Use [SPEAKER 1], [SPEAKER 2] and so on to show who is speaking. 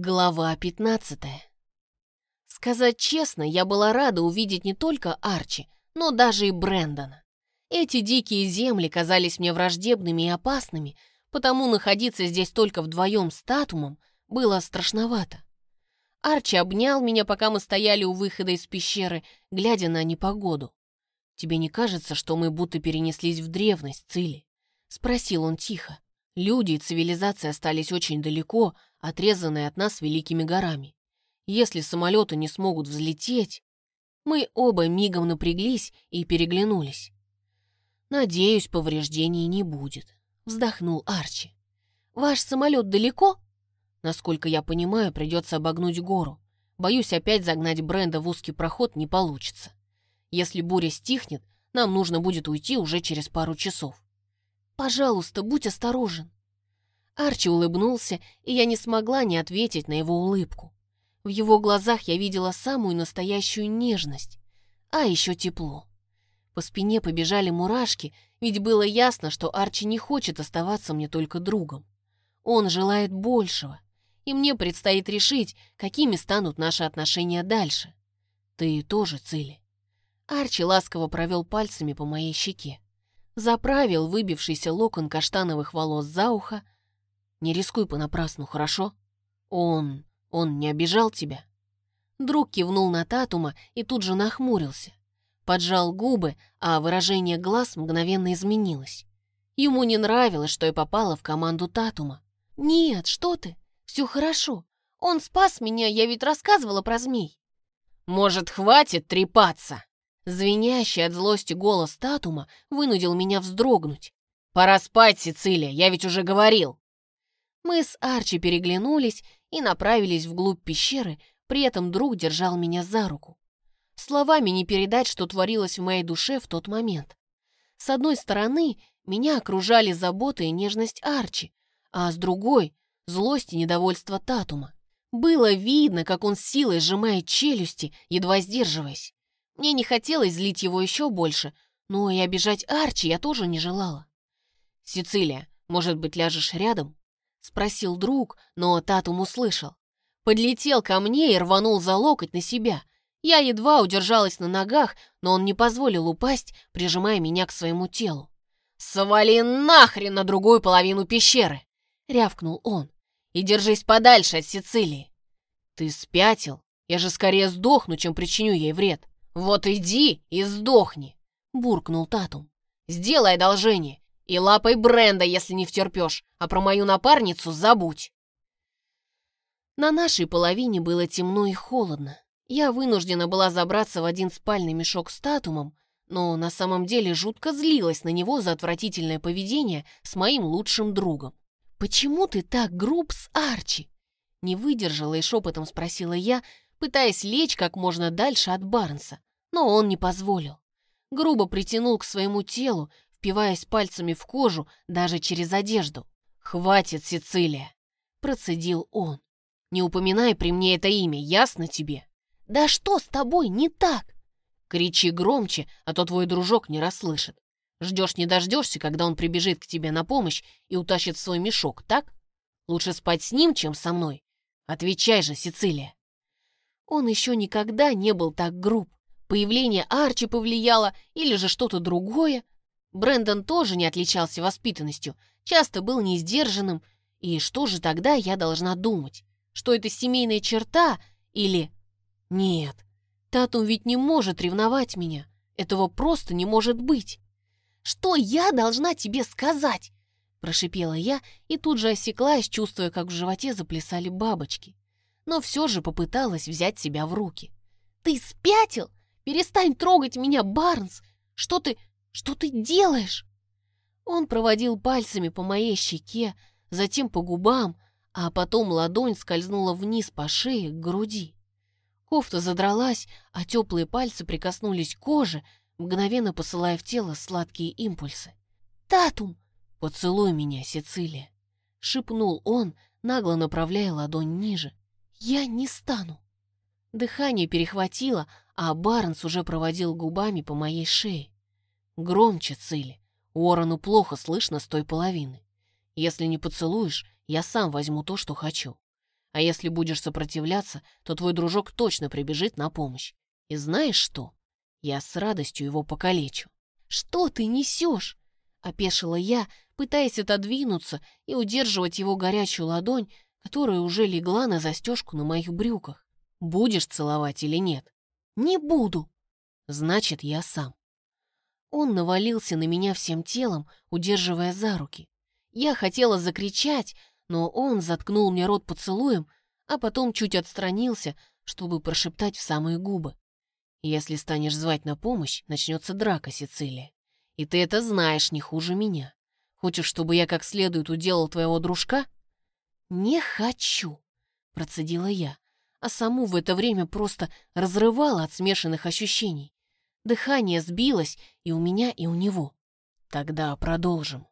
[SPEAKER 1] Глава 15 Сказать честно, я была рада увидеть не только Арчи, но даже и Брэндона. Эти дикие земли казались мне враждебными и опасными, потому находиться здесь только вдвоем с Татумом было страшновато. Арчи обнял меня, пока мы стояли у выхода из пещеры, глядя на непогоду. «Тебе не кажется, что мы будто перенеслись в древность, Цили?» — спросил он тихо. «Люди и цивилизация остались очень далеко, отрезанные от нас великими горами. Если самолеты не смогут взлететь...» Мы оба мигом напряглись и переглянулись. «Надеюсь, повреждений не будет», — вздохнул Арчи. «Ваш самолет далеко?» «Насколько я понимаю, придется обогнуть гору. Боюсь, опять загнать Бренда в узкий проход не получится. Если буря стихнет, нам нужно будет уйти уже через пару часов. Пожалуйста, будь осторожен. Арчи улыбнулся, и я не смогла не ответить на его улыбку. В его глазах я видела самую настоящую нежность, а еще тепло. По спине побежали мурашки, ведь было ясно, что Арчи не хочет оставаться мне только другом. Он желает большего, и мне предстоит решить, какими станут наши отношения дальше. Ты тоже, Цили. Арчи ласково провел пальцами по моей щеке заправил выбившийся локон каштановых волос за ухо. «Не рискуй понапрасну, хорошо? Он... он не обижал тебя?» Друг кивнул на Татума и тут же нахмурился. Поджал губы, а выражение глаз мгновенно изменилось. Ему не нравилось, что я попала в команду Татума. «Нет, что ты, все хорошо. Он спас меня, я ведь рассказывала про змей». «Может, хватит трепаться?» Звенящий от злости голос Татума вынудил меня вздрогнуть. «Пора спать, Сицилия, я ведь уже говорил!» Мы с Арчи переглянулись и направились вглубь пещеры, при этом друг держал меня за руку. Словами не передать, что творилось в моей душе в тот момент. С одной стороны, меня окружали забота и нежность Арчи, а с другой — злость и недовольство Татума. Было видно, как он с силой сжимает челюсти, едва сдерживаясь. Мне не хотелось злить его еще больше, но и обижать Арчи я тоже не желала. «Сицилия, может быть, ляжешь рядом?» — спросил друг, но Татум услышал. Подлетел ко мне и рванул за локоть на себя. Я едва удержалась на ногах, но он не позволил упасть, прижимая меня к своему телу. «Свали нахрен на другую половину пещеры!» — рявкнул он. «И держись подальше от Сицилии!» «Ты спятил? Я же скорее сдохну, чем причиню ей вред!» «Вот иди и сдохни!» — буркнул Татум. «Сделай одолжение и лапой Бренда, если не втерпешь, а про мою напарницу забудь!» На нашей половине было темно и холодно. Я вынуждена была забраться в один спальный мешок с Татумом, но на самом деле жутко злилась на него за отвратительное поведение с моим лучшим другом. «Почему ты так груб с Арчи?» Не выдержала и шепотом спросила я, пытаясь лечь как можно дальше от Барнса но он не позволил. Грубо притянул к своему телу, впиваясь пальцами в кожу даже через одежду. «Хватит, Сицилия!» — процедил он. «Не упоминай при мне это имя, ясно тебе?» «Да что с тобой не так?» «Кричи громче, а то твой дружок не расслышит. Ждешь не дождешься, когда он прибежит к тебе на помощь и утащит свой мешок, так? Лучше спать с ним, чем со мной. Отвечай же, Сицилия!» Он еще никогда не был так груб. Появление Арчи повлияло или же что-то другое. Брэндон тоже не отличался воспитанностью, часто был несдержанным. И что же тогда я должна думать? Что это семейная черта или... Нет, Татум ведь не может ревновать меня. Этого просто не может быть. «Что я должна тебе сказать?» Прошипела я и тут же осеклась, чувствуя, как в животе заплясали бабочки. Но все же попыталась взять себя в руки. «Ты спятил? Перестань трогать меня, Барнс! Что ты... что ты делаешь?» Он проводил пальцами по моей щеке, затем по губам, а потом ладонь скользнула вниз по шее к груди. Кофта задралась, а теплые пальцы прикоснулись к коже, мгновенно посылая в тело сладкие импульсы. «Татум!» «Поцелуй меня, Сицилия!» — шепнул он, нагло направляя ладонь ниже. «Я не стану!» Дыхание перехватило, а Барнс уже проводил губами по моей шее. Громче, Цили. Уоррену плохо слышно с той половины. Если не поцелуешь, я сам возьму то, что хочу. А если будешь сопротивляться, то твой дружок точно прибежит на помощь. И знаешь что? Я с радостью его покалечу. Что ты несешь? Опешила я, пытаясь отодвинуться и удерживать его горячую ладонь, которая уже легла на застежку на моих брюках. Будешь целовать или нет? Не буду. Значит, я сам. Он навалился на меня всем телом, удерживая за руки. Я хотела закричать, но он заткнул мне рот поцелуем, а потом чуть отстранился, чтобы прошептать в самые губы. «Если станешь звать на помощь, начнется драка, Сицилия. И ты это знаешь не хуже меня. Хочешь, чтобы я как следует уделал твоего дружка?» «Не хочу», — процедила я, а саму в это время просто разрывала от смешанных ощущений. Дыхание сбилось и у меня, и у него. «Тогда продолжим».